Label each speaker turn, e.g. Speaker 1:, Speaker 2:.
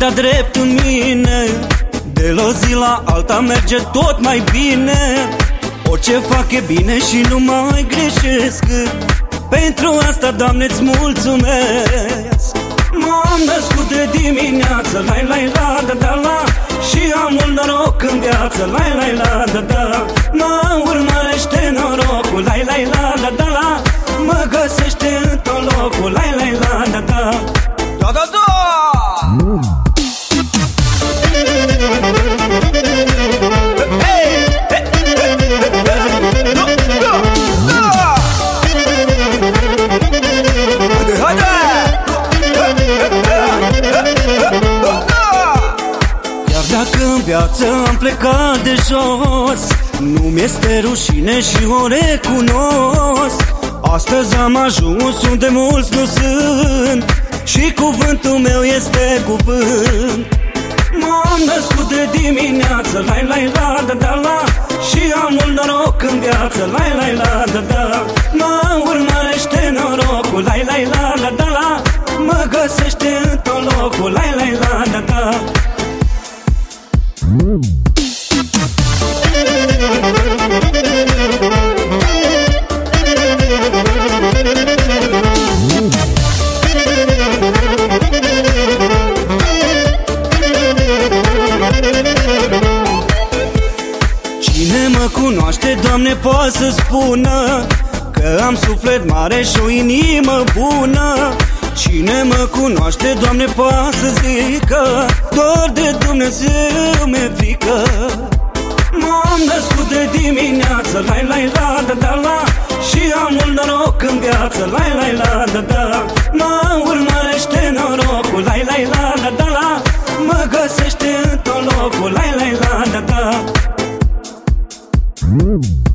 Speaker 1: de drept în mine. De la zi la alta merge tot mai bine. Orice fac e bine și nu mai greșesc. Pentru asta, Doamne, îți mulțumesc. M-am născut de dimineață, lai lai la da da la. Și am mult noroc în viață, lai lai la da da. Mă urmărește norocul, lai lai la da da la Chiar dacă în viață am plecat de jos Nu mi-este rușine și o recunosc. Astăzi am ajuns unde mulți nu sunt Și cuvântul meu este cuvânt. M-am născut de dimineață, lai lai la da da la Și am mult noroc în viață, lai lai la da da. Mă urmărește norocul, lai lai la da da la Mă găsește în tot locul, lai lai la da da. Cine mă cunoaște, Doamne, poate să spună Că am suflet mare și o inimă bună. Cine mă cunoaște, Doamne, poate să zică Doar de Dumnezeu mi-e frică. M-am născut de dimineață, lai lai la da da la. Și am mult noroc în viață, lai lai la da da. Mă urmărește norocul, lai lai la da da la. Mă găsește în tot locul, lai lai la da da.
Speaker 2: Hey!